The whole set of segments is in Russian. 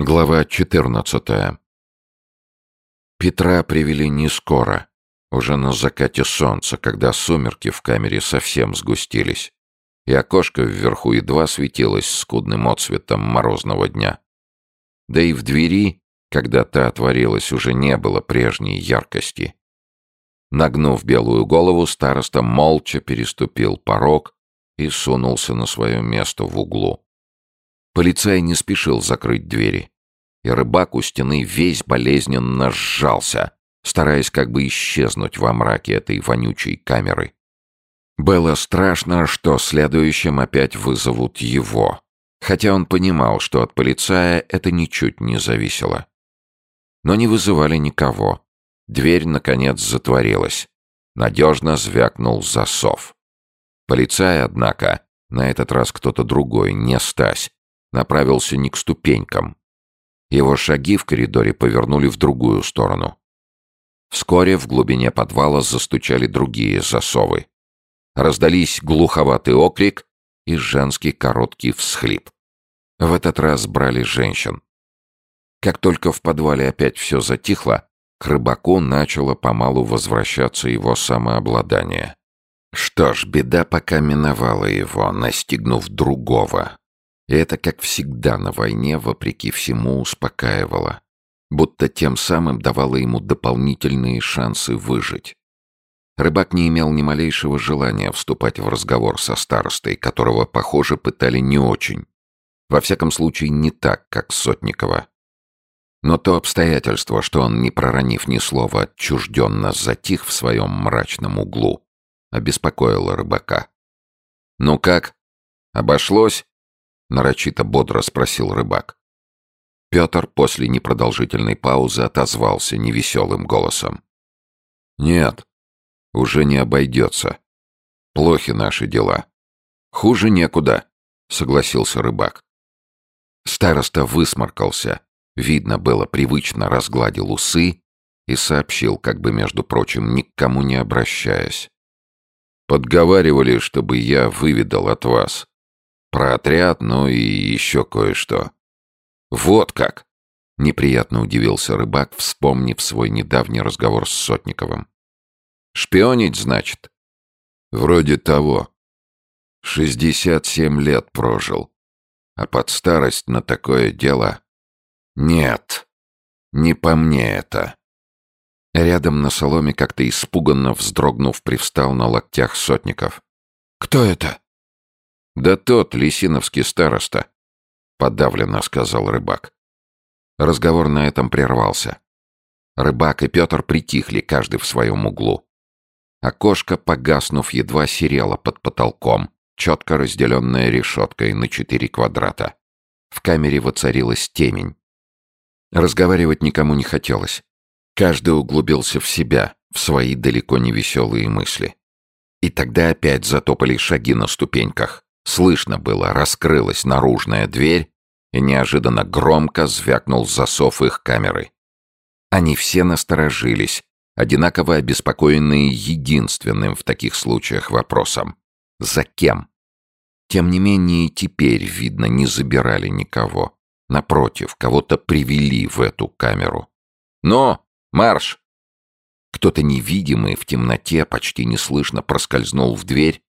Глава 14. Петра привели не скоро, уже на закате солнца, когда сумерки в камере совсем сгустились, и окошко вверху едва светилось скудным отсветом морозного дня. Да и в двери, когда та отворилась, уже не было прежней яркости. Нагнув белую голову, староста молча переступил порог и сунулся на свое место в углу. Полицай не спешил закрыть двери, и рыбак у стены весь болезненно сжался, стараясь как бы исчезнуть во мраке этой вонючей камеры. Было страшно, что следующим опять вызовут его, хотя он понимал, что от полицая это ничуть не зависело. Но не вызывали никого. Дверь, наконец, затворилась. Надежно звякнул засов. Полицай, однако, на этот раз кто-то другой, не Стась, направился не к ступенькам. Его шаги в коридоре повернули в другую сторону. Вскоре в глубине подвала застучали другие засовы. Раздались глуховатый окрик и женский короткий всхлип. В этот раз брали женщин. Как только в подвале опять все затихло, к рыбаку начало помалу возвращаться его самообладание. Что ж, беда пока миновала его, настигнув другого, и это, как всегда на войне, вопреки всему успокаивало, будто тем самым давало ему дополнительные шансы выжить. Рыбак не имел ни малейшего желания вступать в разговор со старостой, которого, похоже, пытали не очень. Во всяком случае, не так, как Сотникова. Но то обстоятельство, что он, не проронив ни слова, отчужденно затих в своем мрачном углу, обеспокоило рыбака. «Ну как? Обошлось?» — нарочито бодро спросил рыбак. Петр после непродолжительной паузы отозвался невеселым голосом. «Нет, уже не обойдется. Плохи наши дела. Хуже некуда», — согласился рыбак. Староста высморкался, видно было, привычно разгладил усы и сообщил, как бы, между прочим, ни к кому не обращаясь. «Подговаривали, чтобы я выведал от вас. Про отряд, ну и еще кое-что. Вот как! Неприятно удивился рыбак, вспомнив свой недавний разговор с Сотниковым. Шпионить, значит? Вроде того. Шестьдесят семь лет прожил. А под старость на такое дело... Нет, не по мне это. Рядом на соломе, как-то испуганно вздрогнув, привстал на локтях Сотников. «Кто это?» «Да тот, лисиновский староста», — подавленно сказал рыбак. Разговор на этом прервался. Рыбак и Петр притихли, каждый в своем углу. Окошко, погаснув, едва серело под потолком, четко разделенное решеткой на четыре квадрата. В камере воцарилась темень. Разговаривать никому не хотелось. Каждый углубился в себя, в свои далеко не веселые мысли. И тогда опять затопали шаги на ступеньках. Слышно было, раскрылась наружная дверь, и неожиданно громко звякнул засов их камеры. Они все насторожились, одинаково обеспокоенные единственным в таких случаях вопросом «За кем?». Тем не менее, теперь, видно, не забирали никого. Напротив, кого-то привели в эту камеру. «Но! Марш!» Кто-то невидимый в темноте почти неслышно проскользнул в дверь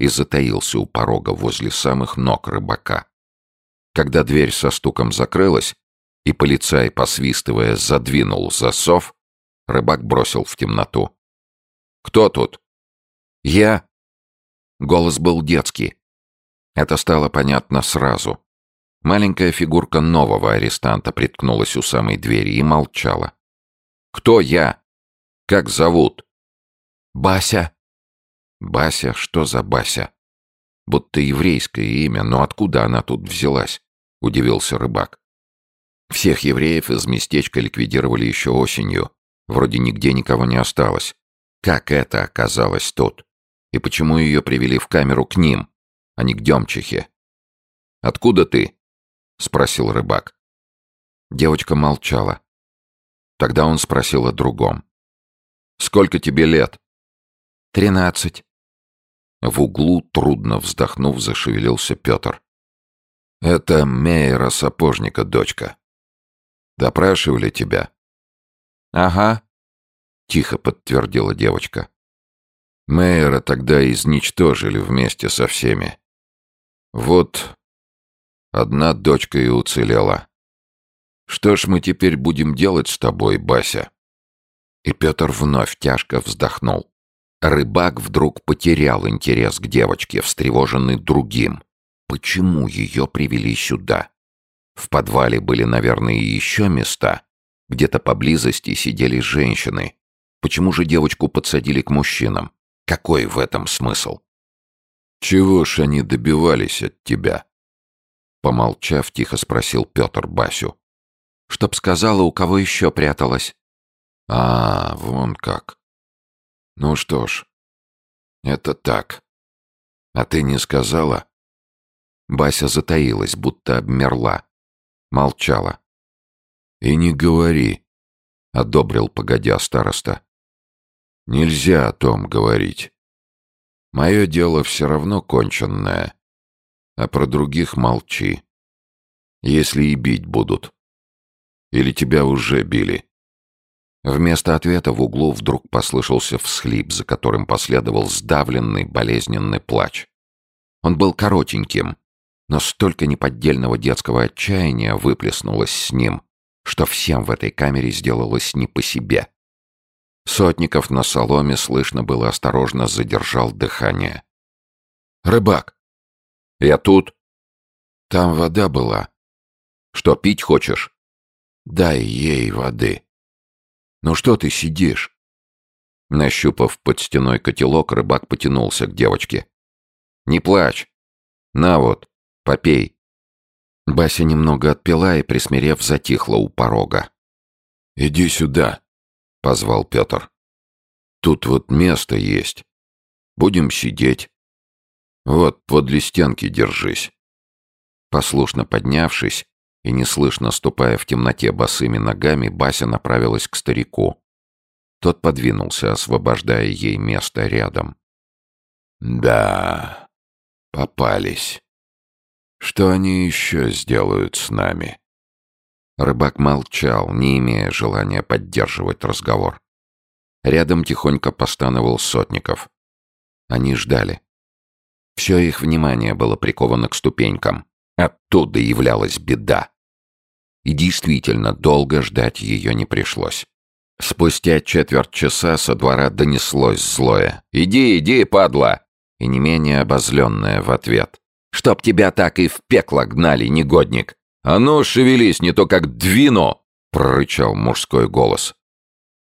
и затаился у порога возле самых ног рыбака. Когда дверь со стуком закрылась, и полицай, посвистывая, задвинул засов, рыбак бросил в темноту. «Кто тут?» «Я». Голос был детский. Это стало понятно сразу. Маленькая фигурка нового арестанта приткнулась у самой двери и молчала. «Кто я? Как зовут?» «Бася», Бася, что за Бася? Будто еврейское имя, но откуда она тут взялась? Удивился рыбак. Всех евреев из местечка ликвидировали еще осенью. Вроде нигде никого не осталось. Как это оказалось тут? И почему ее привели в камеру к ним, а не к Демчихе? «Откуда ты?» — спросил рыбак. Девочка молчала. Тогда он спросил о другом. «Сколько тебе лет?» «Тринадцать». В углу, трудно вздохнув, зашевелился Петр. «Это Мейера Сапожника, дочка. Допрашивали тебя?» «Ага», — тихо подтвердила девочка. Мэйера тогда изничтожили вместе со всеми. Вот одна дочка и уцелела. Что ж мы теперь будем делать с тобой, Бася? И Петр вновь тяжко вздохнул. Рыбак вдруг потерял интерес к девочке, встревоженный другим. Почему ее привели сюда? В подвале были, наверное, еще места. Где-то поблизости сидели женщины. Почему же девочку подсадили к мужчинам? Какой в этом смысл? Чего ж они добивались от тебя? Помолчав, тихо спросил Петр Басю. Чтоб сказала, у кого еще пряталась. А, вон как. Ну что ж, это так. А ты не сказала? Бася затаилась, будто обмерла. Молчала. И не говори, одобрил погодя староста. Нельзя о том говорить. Мое дело все равно конченное, а про других молчи. Если и бить будут. Или тебя уже били. Вместо ответа в углу вдруг послышался всхлип, за которым последовал сдавленный, болезненный плач. Он был коротеньким, но столько неподдельного детского отчаяния выплеснулось с ним, что всем в этой камере сделалось не по себе. Сотников на соломе, слышно было, осторожно задержал дыхание. «Рыбак!» «Я тут!» «Там вода была». «Что, пить хочешь?» «Дай ей воды». «Ну что ты сидишь?» Нащупав под стеной котелок, рыбак потянулся к девочке. «Не плачь! На вот, попей!» Бася немного отпила и, присмирев, затихла у порога. «Иди сюда!» — позвал Петр. «Тут вот место есть. Будем сидеть. Вот, подле стенки держись». Послушно поднявшись и неслышно ступая в темноте босыми ногами, Бася направилась к старику. Тот подвинулся, освобождая ей место рядом. «Да, попались. Что они еще сделают с нами?» Рыбак молчал, не имея желания поддерживать разговор. Рядом тихонько постановал Сотников. Они ждали. Все их внимание было приковано к ступенькам. Оттуда являлась беда. И действительно, долго ждать ее не пришлось. Спустя четверть часа со двора донеслось злое. «Иди, иди, падла!» И не менее обозленное в ответ. «Чтоб тебя так и в пекло гнали, негодник!» «А ну, шевелись, не то как двину!» — прорычал мужской голос.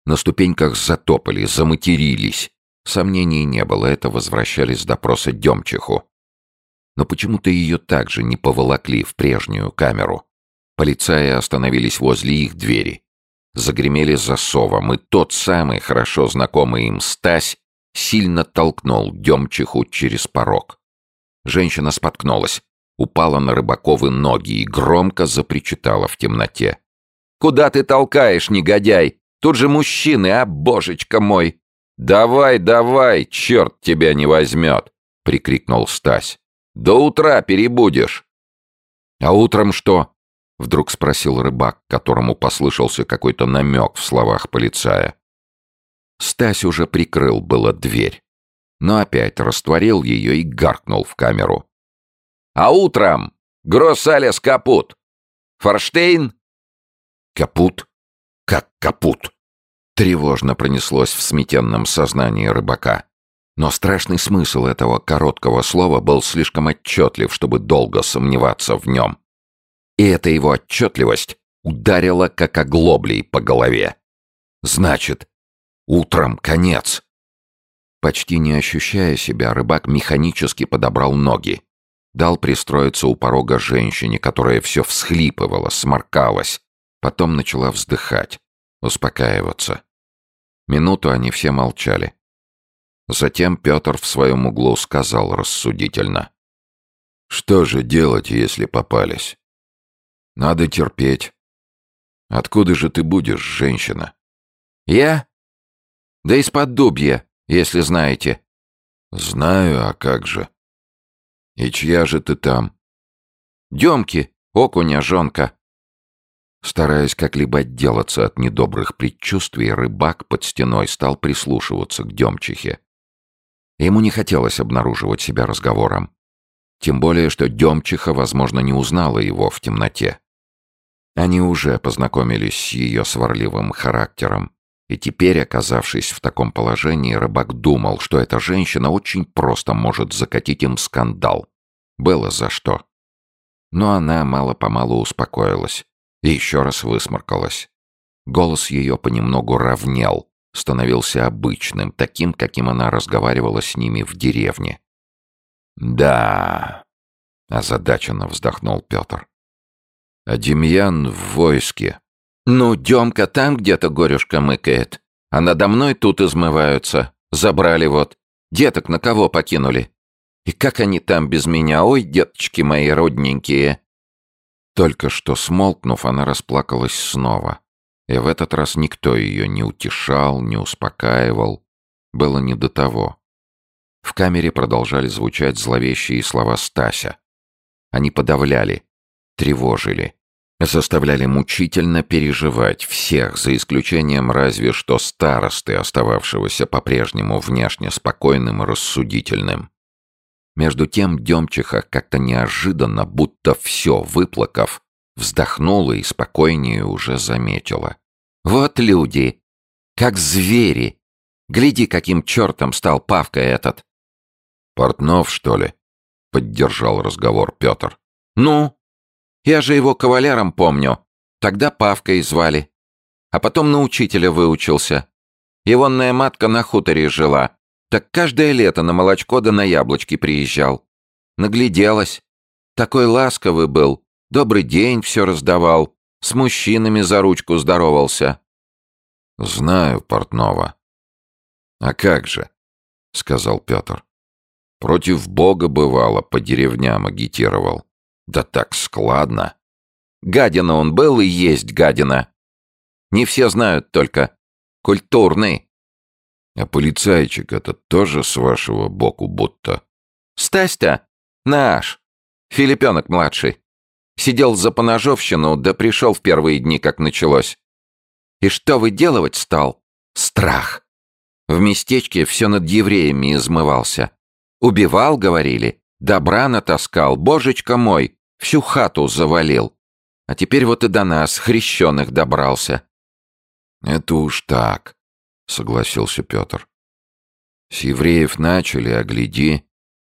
На ступеньках затопали, заматерились. Сомнений не было, это возвращались с допроса Демчиху. Но почему-то ее также не поволокли в прежнюю камеру. Полицаи остановились возле их двери. Загремели засовом, и тот самый хорошо знакомый им Стась сильно толкнул Демчиху через порог. Женщина споткнулась упала на Рыбаковы ноги и громко запричитала в темноте. «Куда ты толкаешь, негодяй? Тут же мужчины, а, божечка мой!» «Давай, давай, черт тебя не возьмет!» — прикрикнул Стась. «До утра перебудешь!» «А утром что?» — вдруг спросил рыбак, которому послышался какой-то намек в словах полицая. Стась уже прикрыл было дверь, но опять растворил ее и гаркнул в камеру. А утром Гроссалес капут. Форштейн? Капут? Как капут? Тревожно пронеслось в сметенном сознании рыбака. Но страшный смысл этого короткого слова был слишком отчетлив, чтобы долго сомневаться в нем. И эта его отчетливость ударила как оглоблей по голове. Значит, утром конец. Почти не ощущая себя, рыбак механически подобрал ноги Дал пристроиться у порога женщине, которая все всхлипывала, сморкалась. Потом начала вздыхать, успокаиваться. Минуту они все молчали. Затем Петр в своем углу сказал рассудительно. «Что же делать, если попались? Надо терпеть. Откуда же ты будешь, женщина?» «Я? Да из-под дубья, если знаете». «Знаю, а как же?» «И чья же ты там?» «Демки, окуня, жонка». Стараясь как-либо отделаться от недобрых предчувствий, рыбак под стеной стал прислушиваться к Демчихе. Ему не хотелось обнаруживать себя разговором. Тем более, что Демчиха, возможно, не узнала его в темноте. Они уже познакомились с ее сварливым характером, и теперь, оказавшись в таком положении, рыбак думал, что эта женщина очень просто может закатить им скандал. Было за что. Но она мало-помалу успокоилась и еще раз высморкалась. Голос ее понемногу ровнел, становился обычным, таким, каким она разговаривала с ними в деревне. «Да», — озадаченно вздохнул Петр. «А Демьян в войске». «Ну, Демка там где-то горюшка мыкает, а надо мной тут измываются. Забрали вот. Деток на кого покинули? И как они там без меня? Ой, деточки мои родненькие!» Только что смолкнув, она расплакалась снова. И в этот раз никто ее не утешал, не успокаивал. Было не до того. В камере продолжали звучать зловещие слова Стася. Они подавляли, тревожили, заставляли мучительно переживать всех, за исключением разве что старосты, остававшегося по-прежнему внешне спокойным и рассудительным. Между тем Демчиха как-то неожиданно, будто все выплакав, вздохнула и спокойнее уже заметила. «Вот люди! Как звери! Гляди, каким чертом стал Павка этот! «Портнов, что ли?» — поддержал разговор Петр. «Ну? Я же его кавалером помню. Тогда Павкой звали. А потом на учителя выучился. Егонная матка на хуторе жила. Так каждое лето на молочко да на яблочки приезжал. Нагляделась. Такой ласковый был. Добрый день все раздавал. С мужчинами за ручку здоровался». «Знаю Портнова». «А как же?» — сказал Петр. Против Бога бывало, по деревням агитировал. Да так складно. Гадина он был и есть гадина. Не все знают только. Культурный. А полицайчик этот тоже с вашего боку будто? Стась-то наш. Филиппенок младший. Сидел за поножовщину, да пришел в первые дни, как началось. И что выделывать стал? Страх. В местечке все над евреями измывался. Убивал, говорили, добра натаскал, божечка мой, всю хату завалил. А теперь вот и до нас, хрещеных, добрался. Это уж так, согласился Петр. С евреев начали, а гляди,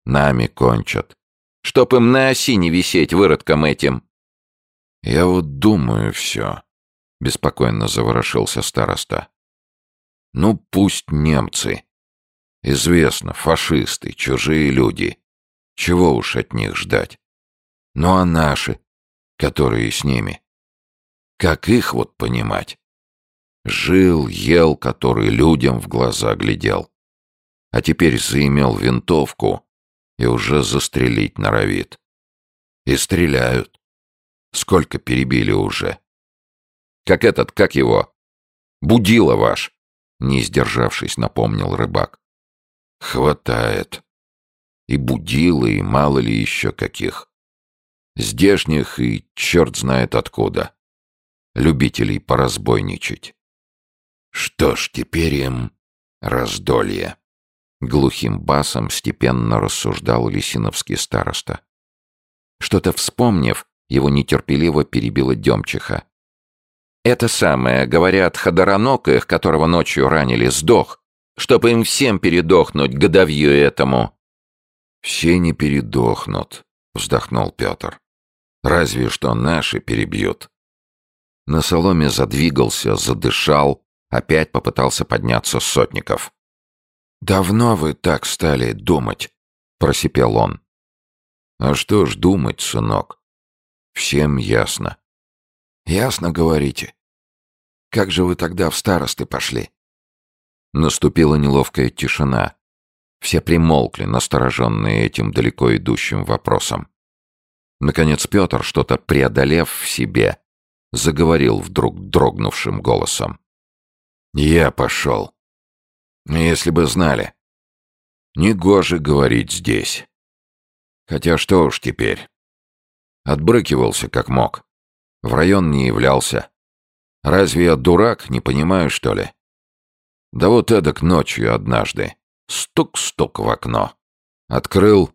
нами кончат. Чтоб им на оси не висеть выродком этим. Я вот думаю все, беспокойно заворошился староста. Ну, пусть немцы. Известно, фашисты, чужие люди. Чего уж от них ждать? Ну а наши, которые с ними? Как их вот понимать? Жил, ел, который людям в глаза глядел. А теперь заимел винтовку и уже застрелить норовит. И стреляют. Сколько перебили уже? Как этот, как его? Будила ваш, не сдержавшись, напомнил рыбак. Хватает. И будила, и мало ли еще каких. Здешних и черт знает откуда. Любителей поразбойничать. Что ж, теперь им раздолье. Глухим басом степенно рассуждал Лисиновский староста. Что-то вспомнив, его нетерпеливо перебила Демчиха. «Это самое, говорят, Ходоранок их, которого ночью ранили, сдох чтоб им всем передохнуть, годовью этому». «Все не передохнут», — вздохнул Петр. «Разве что наши перебьют». На соломе задвигался, задышал, опять попытался подняться Сотников. «Давно вы так стали думать?» — просипел он. «А что ж думать, сынок? Всем ясно». «Ясно, говорите. Как же вы тогда в старосты пошли?» Наступила неловкая тишина. Все примолкли, настороженные этим далеко идущим вопросом. Наконец Петр, что-то преодолев в себе, заговорил вдруг дрогнувшим голосом. «Я пошел. Если бы знали. Негоже говорить здесь. Хотя что уж теперь. Отбрыкивался как мог. В район не являлся. Разве я дурак, не понимаю, что ли? Да вот эдак ночью однажды. Стук-стук в окно. Открыл.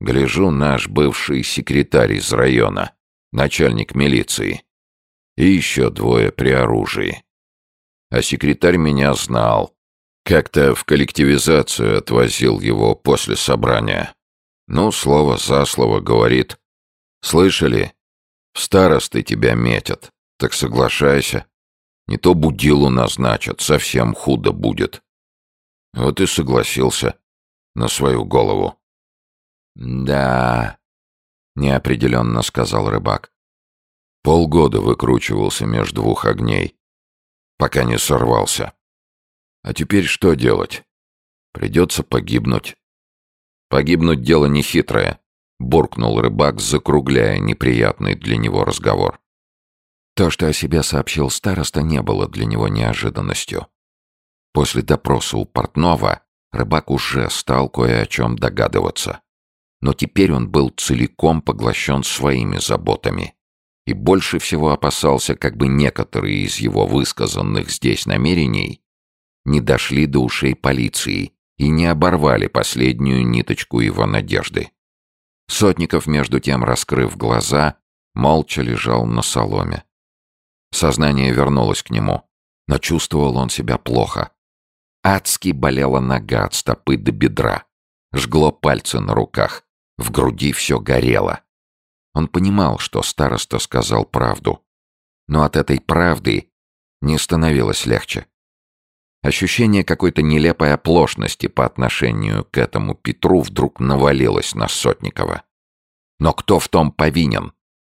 Гляжу, наш бывший секретарь из района, начальник милиции. И еще двое при оружии. А секретарь меня знал. Как-то в коллективизацию отвозил его после собрания. Ну, слово за слово говорит. Слышали? В старосты тебя метят. Так соглашайся. Не то будилу назначат, совсем худо будет. Вот и согласился. На свою голову. «Да...» — неопределенно сказал рыбак. Полгода выкручивался между двух огней, пока не сорвался. А теперь что делать? Придется погибнуть. Погибнуть дело нехитрое, буркнул рыбак, закругляя неприятный для него разговор. То, что о себе сообщил староста, не было для него неожиданностью. После допроса у Портнова рыбак уже стал кое о чем догадываться. Но теперь он был целиком поглощен своими заботами. И больше всего опасался, как бы некоторые из его высказанных здесь намерений не дошли до ушей полиции и не оборвали последнюю ниточку его надежды. Сотников, между тем, раскрыв глаза, молча лежал на соломе. Сознание вернулось к нему, но чувствовал он себя плохо. Адски болела нога от стопы до бедра. Жгло пальцы на руках. В груди все горело. Он понимал, что староста сказал правду. Но от этой правды не становилось легче. Ощущение какой-то нелепой оплошности по отношению к этому Петру вдруг навалилось на Сотникова. Но кто в том повинен?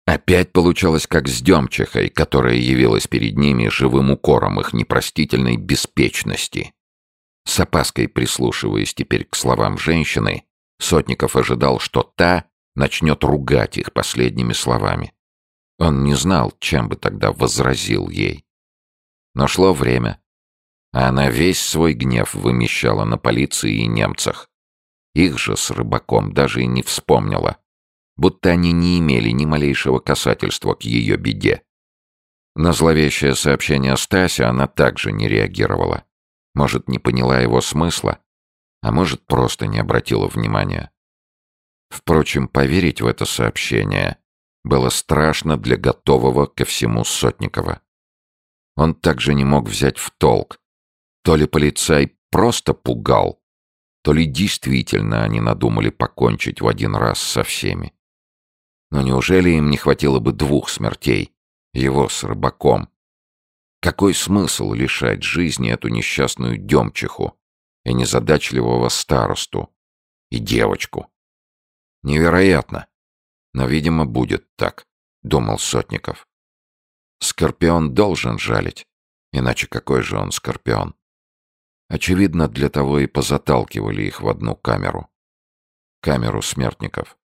Опять получалось как с Демчихой, которая явилась перед ними живым укором их непростительной беспечности. С опаской прислушиваясь теперь к словам женщины, Сотников ожидал, что та начнет ругать их последними словами. Он не знал, чем бы тогда возразил ей. Но шло время, а она весь свой гнев вымещала на полиции и немцах. Их же с рыбаком даже и не вспомнила будто они не имели ни малейшего касательства к ее беде. На зловещее сообщение Стася она также не реагировала. Может, не поняла его смысла, а может, просто не обратила внимания. Впрочем, поверить в это сообщение было страшно для готового ко всему Сотникова. Он также не мог взять в толк. То ли полицай просто пугал, то ли действительно они надумали покончить в один раз со всеми. Но неужели им не хватило бы двух смертей? Его с рыбаком. Какой смысл лишать жизни эту несчастную демчиху и незадачливого старосту и девочку? Невероятно. Но, видимо, будет так, думал Сотников. Скорпион должен жалить, иначе какой же он скорпион? Очевидно, для того и позаталкивали их в одну камеру. Камеру смертников.